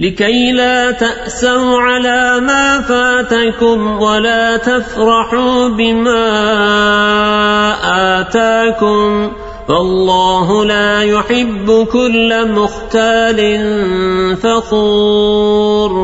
لكي لا تأسوا على ما فاتكم ولا تفرحوا بما آتاكم فالله لا يحب كل مختال فخور.